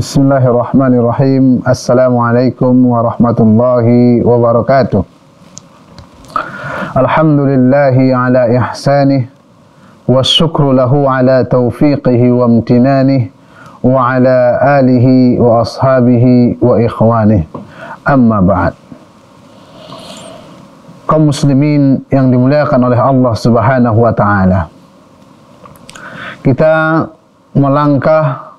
Bismillahirrahmanirrahim. Assalamualaikum warahmatullahi wabarakatuh. Alhamdulillahi ala ihsanih wa syukru lahu ala taufiqihi wa amtinanih wa ala alihi wa ashabihi wa ikhwanih. Amma ba'd. Kaum muslimin yang dimuliakan oleh Allah Subhanahu wa taala. Kita melangkah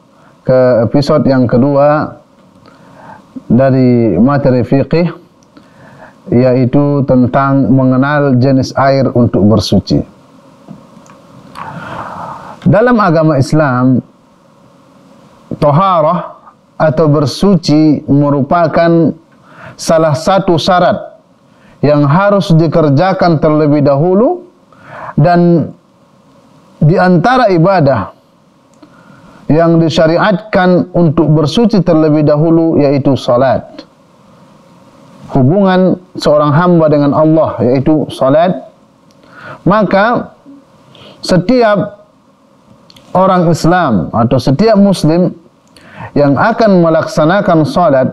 ke episode yang kedua dari materi fikih yaitu tentang mengenal jenis air untuk bersuci. Dalam agama Islam, toharah atau bersuci merupakan salah satu syarat yang harus dikerjakan terlebih dahulu dan di antara ibadah yang disyariatkan untuk bersuci terlebih dahulu yaitu salat. Hubungan seorang hamba dengan Allah yaitu salat. Maka setiap orang Islam atau setiap muslim yang akan melaksanakan salat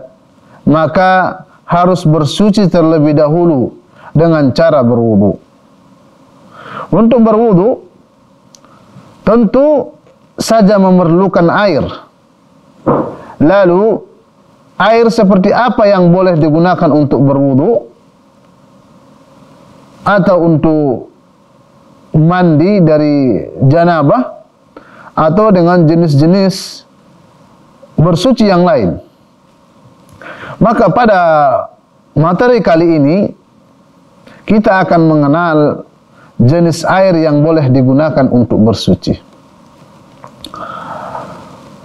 maka harus bersuci terlebih dahulu dengan cara berwudu. Untuk berwudu tentu saja memerlukan air. Lalu air seperti apa yang boleh digunakan untuk berwudu atau untuk mandi dari janabah atau dengan jenis-jenis bersuci yang lain. Maka pada materi kali ini kita akan mengenal jenis air yang boleh digunakan untuk bersuci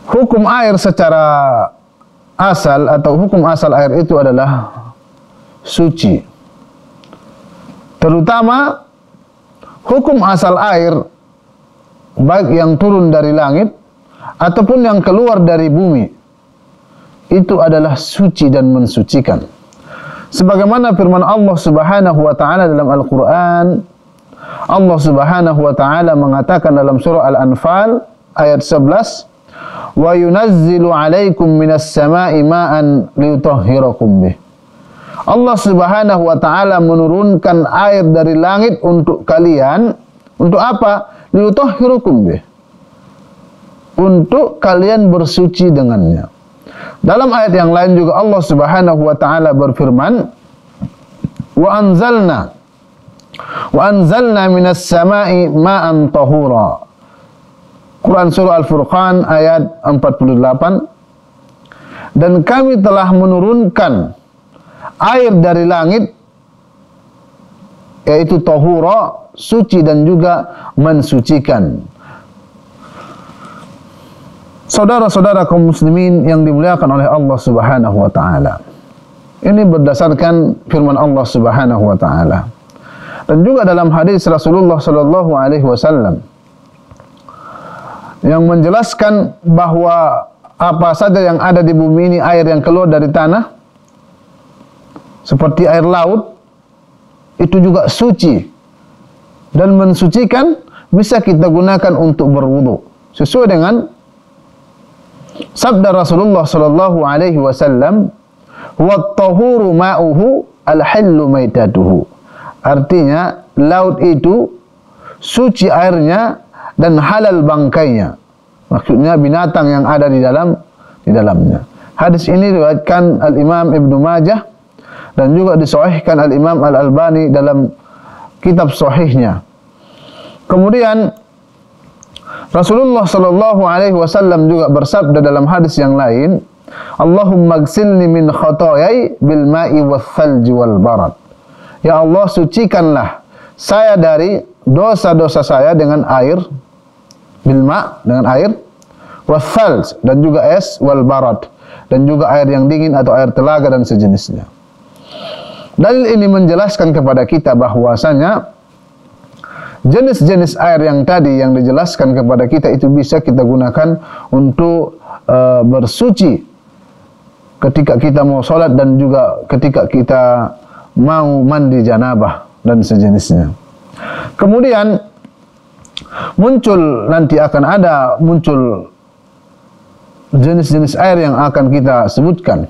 hukum air secara asal atau hukum asal air itu adalah suci. Terutama hukum asal air baik yang turun dari langit ataupun yang keluar dari bumi itu adalah suci dan mensucikan. Sebagaimana firman Allah Subhanahu wa taala dalam Al-Qur'an Allah Subhanahu wa taala mengatakan dalam surah Al-Anfal ayat 11 wa yunazzilu alaikum minas sama'i ma'an liyutahhirakum bih. Allah Subhanahu wa taala menurunkan air dari langit untuk kalian untuk apa? Liyutahhirukum bih. Untuk kalian bersuci dengannya. Dalam ayat yang lain juga Allah Subhanahu wa taala berfirman, "Wa anzalna wa anzalna minas sama'i ma'an tahura." Quran Surah Al-Furqan ayat 48 dan kami telah menurunkan air dari langit yaitu tahura suci dan juga mensucikan. Saudara-saudara kaum muslimin yang dimuliakan oleh Allah Subhanahu wa taala. Ini berdasarkan firman Allah Subhanahu wa taala. Dan juga dalam hadis Rasulullah sallallahu alaihi wasallam yang menjelaskan bahwa apa saja yang ada di bumi ini air yang keluar dari tanah seperti air laut itu juga suci. Dan mensucikan bisa kita gunakan untuk berwudu. Sesuai dengan sabda Rasulullah sallallahu alaihi wasallam wa tahuru ma'uhu al-hillu maitatuhu. Artinya laut itu suci airnya dan halal bangkainya. Maksudnya binatang yang ada di dalam di dalamnya. Hadis ini diriwayatkan Al Imam Ibnu Majah dan juga disahihkan Al Imam Al Albani dalam kitab sahihnya. Kemudian Rasulullah sallallahu alaihi wasallam juga bersabda dalam hadis yang lain, Allahumma gsilni min khotoyai bil ma'i wal thalji wal barad. Ya Allah sucikanlah saya dari dosa-dosa saya dengan air bilma dengan air wasal dan juga es wal barad dan juga air yang dingin atau air telaga dan sejenisnya. Dalil ini menjelaskan kepada kita bahwasanya jenis-jenis air yang tadi yang dijelaskan kepada kita itu bisa kita gunakan untuk uh, bersuci ketika kita mau sholat dan juga ketika kita mau mandi janabah dan sejenisnya. Kemudian muncul nanti akan ada muncul jenis-jenis air yang akan kita sebutkan.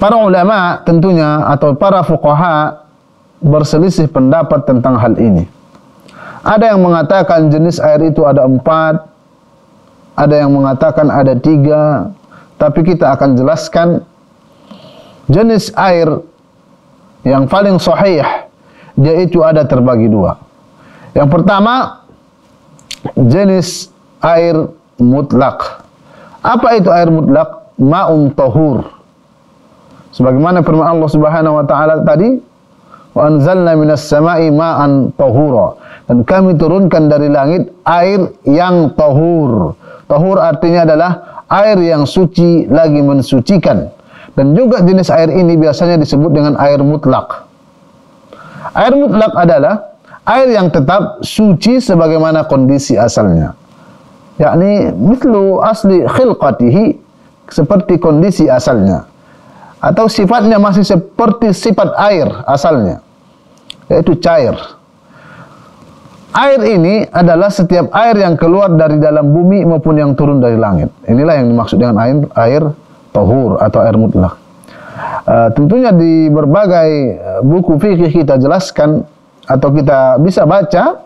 Para ulama tentunya atau para fuqaha berselisih pendapat tentang hal ini. Ada yang mengatakan jenis air itu ada empat, ada yang mengatakan ada tiga, tapi kita akan jelaskan jenis air yang paling sahih yaitu ada terbagi dua. Yang pertama jenis air mutlak. Apa itu air mutlak? Ma'un tahur. Sebagaimana firman Allah Subhanahu wa taala tadi, "Wa anzalna minas sama'i ma'an tahura." Dan kami turunkan dari langit air yang tahur. Tahur artinya adalah air yang suci lagi mensucikan. Dan juga jenis air ini biasanya disebut dengan air mutlak. Air mutlak adalah air yang tetap suci sebagaimana kondisi asalnya. Yakni mitlu asli khilqatihi seperti kondisi asalnya. Atau sifatnya masih seperti sifat air asalnya. Yaitu cair. Air ini adalah setiap air yang keluar dari dalam bumi maupun yang turun dari langit. Inilah yang dimaksud dengan air air tahur atau air mutlak. Uh, tentunya di berbagai uh, buku fikih kita jelaskan atau kita bisa baca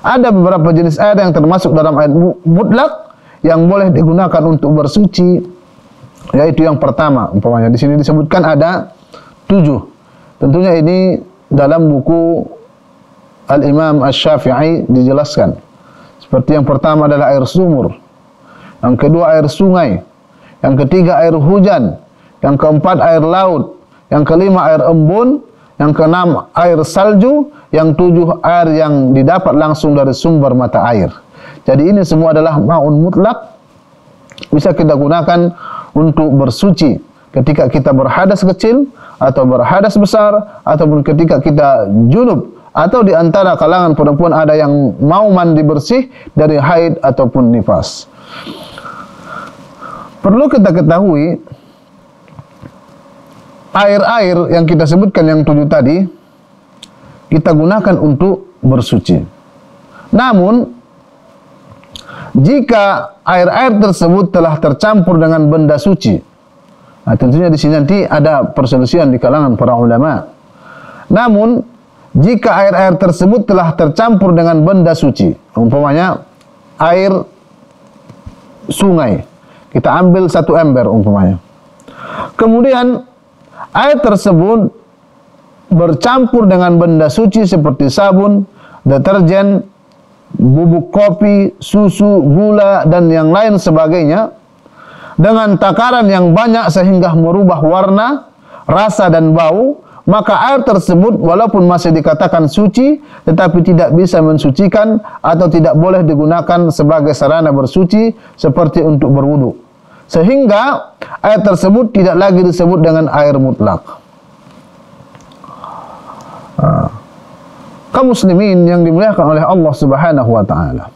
ada beberapa jenis air yang termasuk dalam air mutlak yang boleh digunakan untuk bersuci yaitu yang pertama. Umpamanya di sini disebutkan ada tujuh. Tentunya ini dalam buku Al Imam Ash Shafi'i dijelaskan. Seperti yang pertama adalah air sumur yang kedua air sungai yang ketiga air hujan, yang keempat air laut, yang kelima air embun, yang keenam air salju, yang tujuh air yang didapat langsung dari sumber mata air. Jadi ini semua adalah maun mutlak bisa kita gunakan untuk bersuci ketika kita berhadas kecil atau berhadas besar ataupun ketika kita junub atau di antara kalangan perempuan ada yang mau mandi bersih dari haid ataupun nifas. Perlu kita ketahui air-air yang kita sebutkan yang tujuh tadi kita gunakan untuk bersuci. Namun jika air-air tersebut telah tercampur dengan benda suci, nah tentunya di sini nanti ada perselisihan di kalangan para ulama. Namun jika air-air tersebut telah tercampur dengan benda suci, umpamanya air sungai, kita ambil satu ember umpamanya. Kemudian air tersebut bercampur dengan benda suci seperti sabun, deterjen, bubuk kopi, susu, gula dan yang lain sebagainya dengan takaran yang banyak sehingga merubah warna, rasa dan bau maka air tersebut walaupun masih dikatakan suci tetapi tidak bisa mensucikan atau tidak boleh digunakan sebagai sarana bersuci seperti untuk berwudu. Sehingga air tersebut tidak lagi disebut dengan air mutlak. Ah. Kaum muslimin yang dimuliakan oleh Allah Subhanahu wa taala.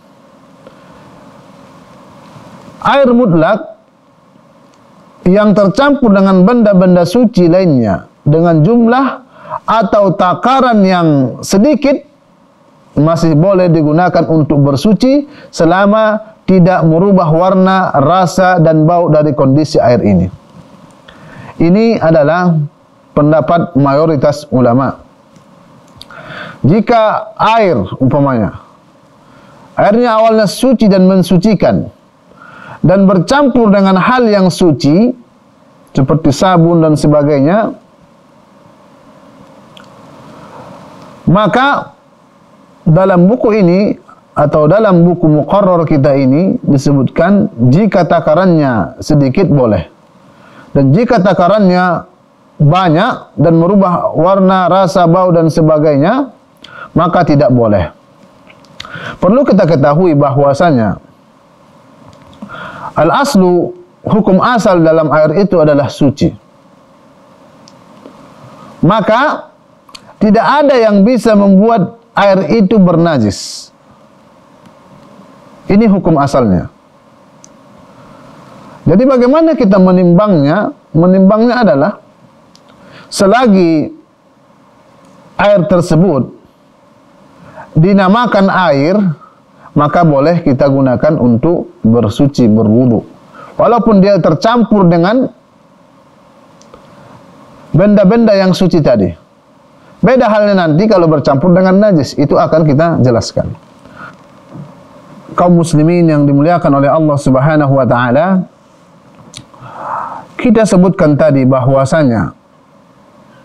Air mutlak yang tercampur dengan benda-benda suci lainnya dengan jumlah atau takaran yang sedikit masih boleh digunakan untuk bersuci selama tidak merubah warna, rasa dan bau dari kondisi air ini. Ini adalah pendapat mayoritas ulama. Jika air umpamanya airnya awalnya suci dan mensucikan dan bercampur dengan hal yang suci seperti sabun dan sebagainya Maka dalam buku ini atau dalam buku muqarrar kita ini disebutkan jika takarannya sedikit boleh. Dan jika takarannya banyak dan merubah warna, rasa, bau dan sebagainya, maka tidak boleh. Perlu kita ketahui bahwasanya al-aslu hukum asal dalam air itu adalah suci. Maka tidak ada yang bisa membuat air itu bernajis. Ini hukum asalnya. Jadi bagaimana kita menimbangnya? Menimbangnya adalah selagi air tersebut dinamakan air, maka boleh kita gunakan untuk bersuci, berwudu. Walaupun dia tercampur dengan benda-benda yang suci tadi. Beda halnya nanti kalau bercampur dengan najis, itu akan kita jelaskan. Kaum muslimin yang dimuliakan oleh Allah Subhanahu wa taala, kita sebutkan tadi bahwasanya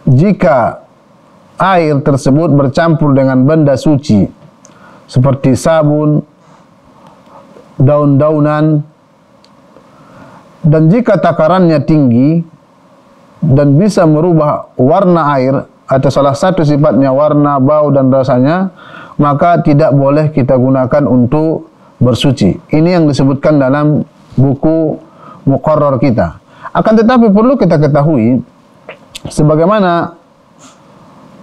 jika air tersebut bercampur dengan benda suci seperti sabun, daun-daunan, dan jika takarannya tinggi dan bisa merubah warna air atau salah satu sifatnya warna, bau dan rasanya, maka tidak boleh kita gunakan untuk bersuci. Ini yang disebutkan dalam buku muqarrar kita. Akan tetapi perlu kita ketahui sebagaimana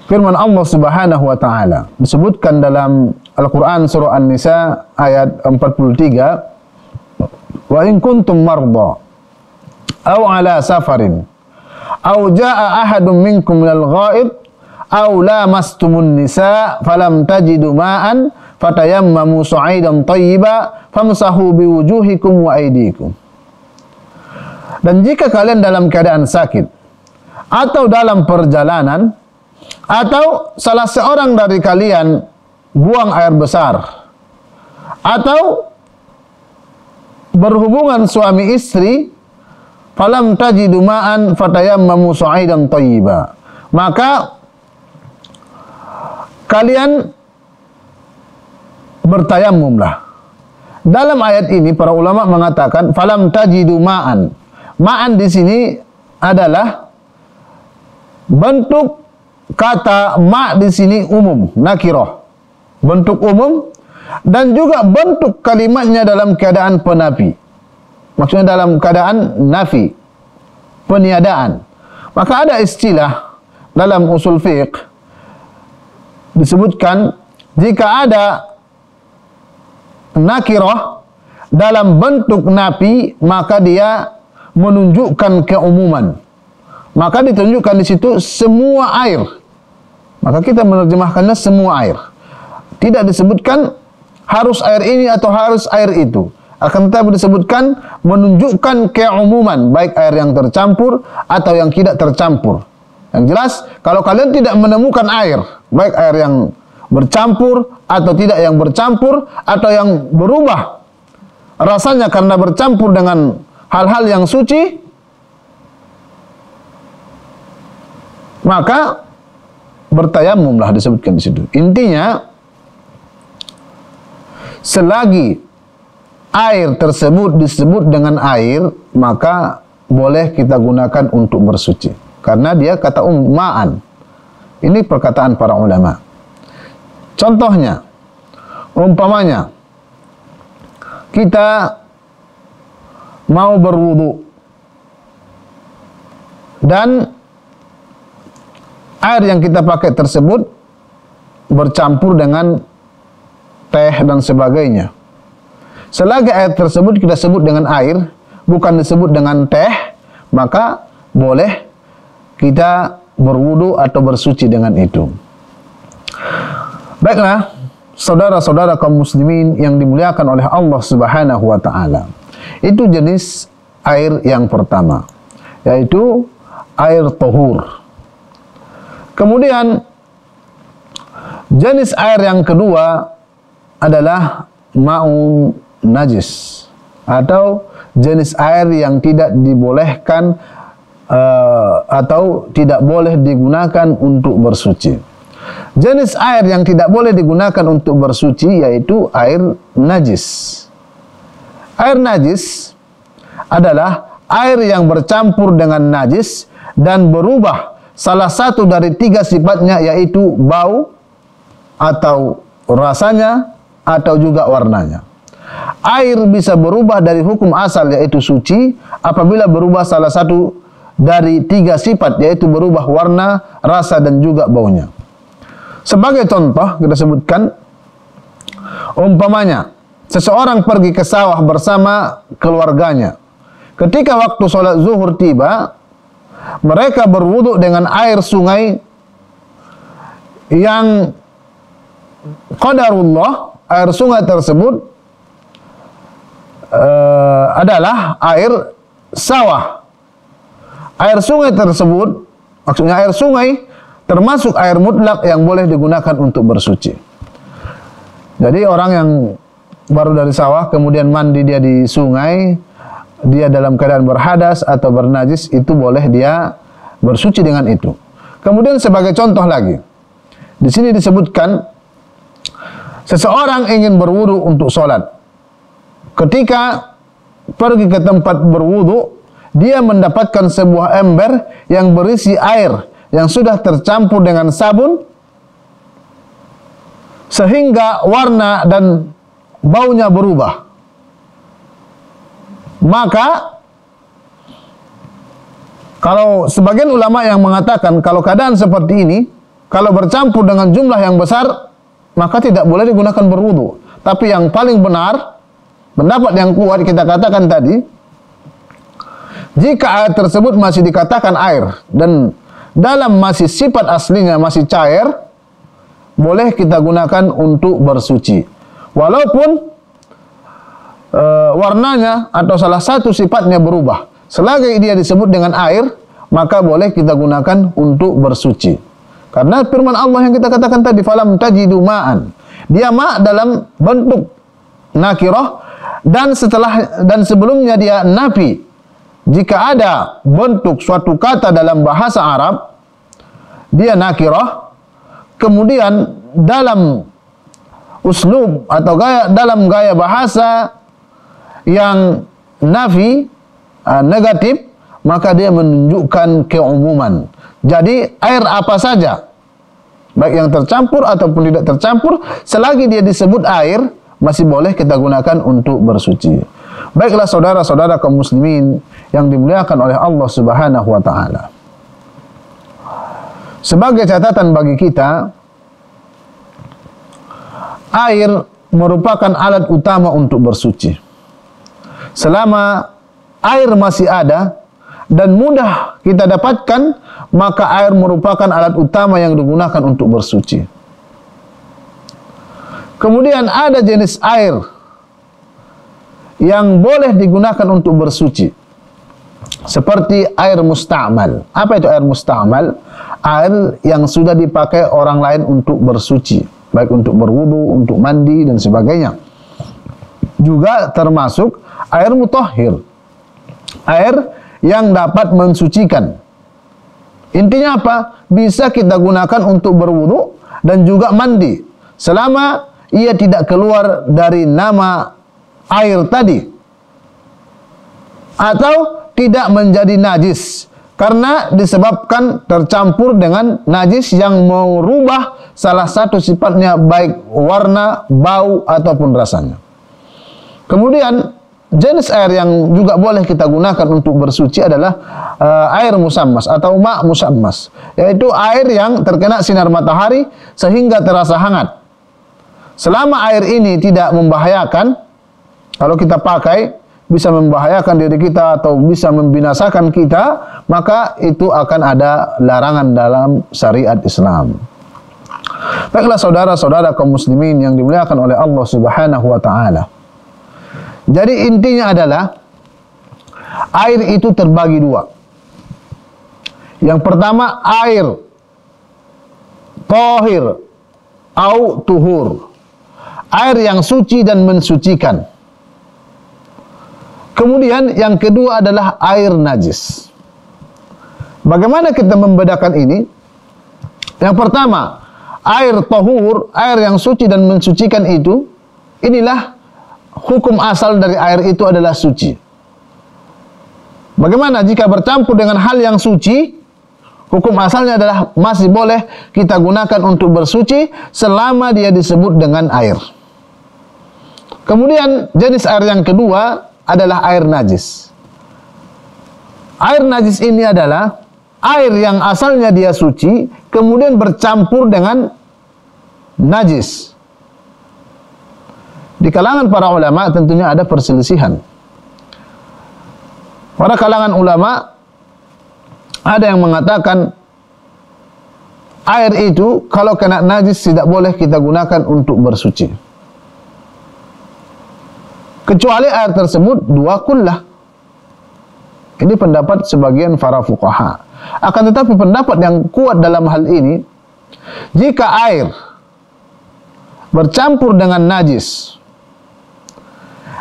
firman Allah Subhanahu wa taala disebutkan dalam Al-Qur'an surah An-Nisa ayat 43 Wa in kuntum marda aw ala safarin aw jaa ahadun minkum minal ghaib aw lamastumun nisa falam tajidu ma'an fatayammamu su'idan tayyiba famsahu biwujuhikum wa aydikum. Dan jika kalian dalam keadaan sakit atau dalam perjalanan atau salah seorang dari kalian buang air besar atau berhubungan suami istri falam tajidu ma'an fatayammamu su'idan thayyiba maka kalian bertayamumlah dalam ayat ini para ulama mengatakan falam tajidu ma'an ma'an di sini adalah bentuk kata ma di sini umum nakirah bentuk umum dan juga bentuk kalimatnya dalam keadaan penafi. Maksudnya dalam keadaan nafi, peniadaan. Maka ada istilah dalam usul fiqh disebutkan jika ada nakirah dalam bentuk nafi maka dia menunjukkan keumuman. Maka ditunjukkan di situ semua air. Maka kita menerjemahkannya semua air tidak disebutkan harus air ini atau harus air itu. Akan tetapi disebutkan menunjukkan keumuman baik air yang tercampur atau yang tidak tercampur. Yang jelas kalau kalian tidak menemukan air, baik air yang bercampur atau tidak yang bercampur atau yang berubah rasanya karena bercampur dengan hal-hal yang suci, maka bertayamumlah disebutkan di situ. Intinya selagi air tersebut disebut dengan air maka boleh kita gunakan untuk bersuci karena dia kata ummaan ini perkataan para ulama contohnya umpamanya kita mau berwudu dan air yang kita pakai tersebut bercampur dengan teh dan sebagainya. Selagi air tersebut kita sebut dengan air, bukan disebut dengan teh, maka boleh kita berwudu atau bersuci dengan itu. Baiklah, saudara-saudara kaum muslimin yang dimuliakan oleh Allah Subhanahu wa taala. Itu jenis air yang pertama, yaitu air tahur. Kemudian jenis air yang kedua adalah ma'un najis atau jenis air yang tidak dibolehkan uh, atau tidak boleh digunakan untuk bersuci. Jenis air yang tidak boleh digunakan untuk bersuci yaitu air najis. Air najis adalah air yang bercampur dengan najis dan berubah salah satu dari tiga sifatnya yaitu bau atau rasanya atau juga warnanya. Air bisa berubah dari hukum asal yaitu suci apabila berubah salah satu dari tiga sifat yaitu berubah warna, rasa dan juga baunya. Sebagai contoh kita sebutkan umpamanya seseorang pergi ke sawah bersama keluarganya. Ketika waktu sholat zuhur tiba, mereka berwuduk dengan air sungai yang qadarullah air sungai tersebut uh, adalah air sawah. Air sungai tersebut, maksudnya air sungai termasuk air mutlak yang boleh digunakan untuk bersuci. Jadi orang yang baru dari sawah kemudian mandi dia di sungai, dia dalam keadaan berhadas atau bernajis itu boleh dia bersuci dengan itu. Kemudian sebagai contoh lagi, di sini disebutkan seseorang ingin berwudu untuk sholat. Ketika pergi ke tempat berwudu, dia mendapatkan sebuah ember yang berisi air yang sudah tercampur dengan sabun sehingga warna dan baunya berubah. Maka kalau sebagian ulama yang mengatakan kalau keadaan seperti ini, kalau bercampur dengan jumlah yang besar, maka tidak boleh digunakan berwudu. Tapi yang paling benar, pendapat yang kuat kita katakan tadi, jika air tersebut masih dikatakan air dan dalam masih sifat aslinya masih cair, boleh kita gunakan untuk bersuci. Walaupun uh, warnanya atau salah satu sifatnya berubah. Selagi dia disebut dengan air, maka boleh kita gunakan untuk bersuci. Karena firman Allah yang kita katakan tadi, falam tajidu ma'an. Dia ma dalam bentuk nakirah dan setelah dan sebelumnya dia nafi. Jika ada bentuk suatu kata dalam bahasa Arab, dia nakirah, kemudian dalam uslub atau gaya dalam gaya bahasa yang nafi uh, negatif maka dia menunjukkan keumuman. Jadi air apa saja baik yang tercampur ataupun tidak tercampur selagi dia disebut air masih boleh kita gunakan untuk bersuci. Baiklah saudara-saudara kaum muslimin yang dimuliakan oleh Allah Subhanahu wa taala. Sebagai catatan bagi kita air merupakan alat utama untuk bersuci selama air masih ada dan mudah kita dapatkan, maka air merupakan alat utama yang digunakan untuk bersuci. Kemudian ada jenis air yang boleh digunakan untuk bersuci. Seperti air musta'mal. Apa itu air musta'mal? Air yang sudah dipakai orang lain untuk bersuci. Baik untuk berwudu, untuk mandi, dan sebagainya. Juga termasuk air mutahhir. Air yang dapat mensucikan. Intinya apa? Bisa kita gunakan untuk berwudu dan juga mandi. Selama ia tidak keluar dari nama air tadi. Atau tidak menjadi najis. Karena disebabkan tercampur dengan najis yang merubah salah satu sifatnya baik warna, bau ataupun rasanya. Kemudian jenis air yang juga boleh kita gunakan untuk bersuci adalah uh, air musammas atau ma musammas, yaitu air yang terkena sinar matahari sehingga terasa hangat. Selama air ini tidak membahayakan, kalau kita pakai bisa membahayakan diri kita atau bisa membinasakan kita, maka itu akan ada larangan dalam syariat Islam. Baiklah saudara-saudara kaum muslimin yang dimuliakan oleh Allah Subhanahu wa taala. Jadi intinya adalah air itu terbagi dua. Yang pertama air tohir au tuhur. Air yang suci dan mensucikan. Kemudian yang kedua adalah air najis. Bagaimana kita membedakan ini? Yang pertama, air tohur, air yang suci dan mensucikan itu, inilah hukum asal dari air itu adalah suci. Bagaimana jika bercampur dengan hal yang suci? Hukum asalnya adalah masih boleh kita gunakan untuk bersuci selama dia disebut dengan air. Kemudian jenis air yang kedua adalah air najis. Air najis ini adalah air yang asalnya dia suci kemudian bercampur dengan najis. Di kalangan para ulama tentunya ada perselisihan. Pada kalangan ulama ada yang mengatakan air itu kalau kena najis tidak boleh kita gunakan untuk bersuci. Kecuali air tersebut dua kullah. Ini pendapat sebagian para fuqaha. Akan tetapi pendapat yang kuat dalam hal ini, jika air bercampur dengan najis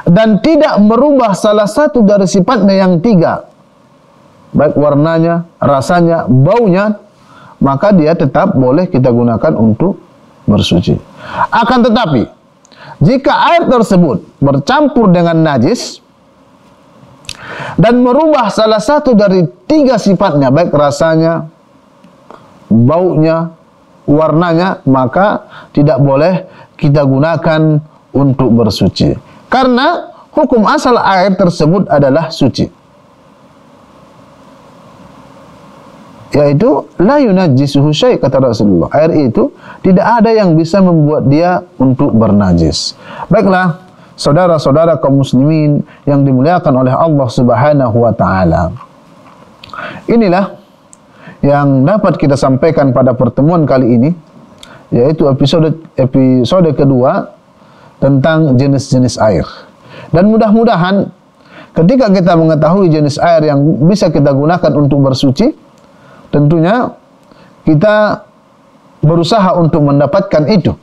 dan tidak merubah salah satu dari sifatnya yang tiga, baik warnanya, rasanya, baunya, maka dia tetap boleh kita gunakan untuk bersuci. Akan tetapi, jika air tersebut bercampur dengan najis, dan merubah salah satu dari tiga sifatnya baik rasanya baunya warnanya maka tidak boleh kita gunakan untuk bersuci. Karena hukum asal air tersebut adalah suci yaitu la yunajjisuhu syai kata Rasulullah air itu tidak ada yang bisa membuat dia untuk bernajis baiklah saudara-saudara kaum muslimin yang dimuliakan oleh Allah Subhanahu wa taala. Inilah yang dapat kita sampaikan pada pertemuan kali ini yaitu episode episode kedua tentang jenis-jenis air. Dan mudah-mudahan ketika kita mengetahui jenis air yang bisa kita gunakan untuk bersuci, tentunya kita berusaha untuk mendapatkan itu.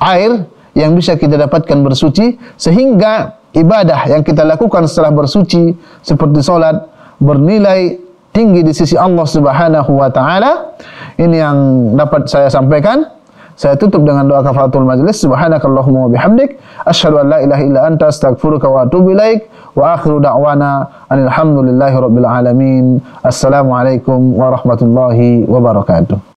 Air yang bisa kita dapatkan bersuci sehingga ibadah yang kita lakukan setelah bersuci seperti solat bernilai tinggi di sisi Allah Subhanahu wa taala. Ini yang dapat saya sampaikan. Saya tutup dengan doa kafaratul majlis. Subhanakallahumma wa bihamdik asyhadu an la ilaha illa anta astaghfiruka wa atubu ilaik. Wa akhiru da'wana alhamdulillahi rabbil alamin. Assalamualaikum warahmatullahi wabarakatuh.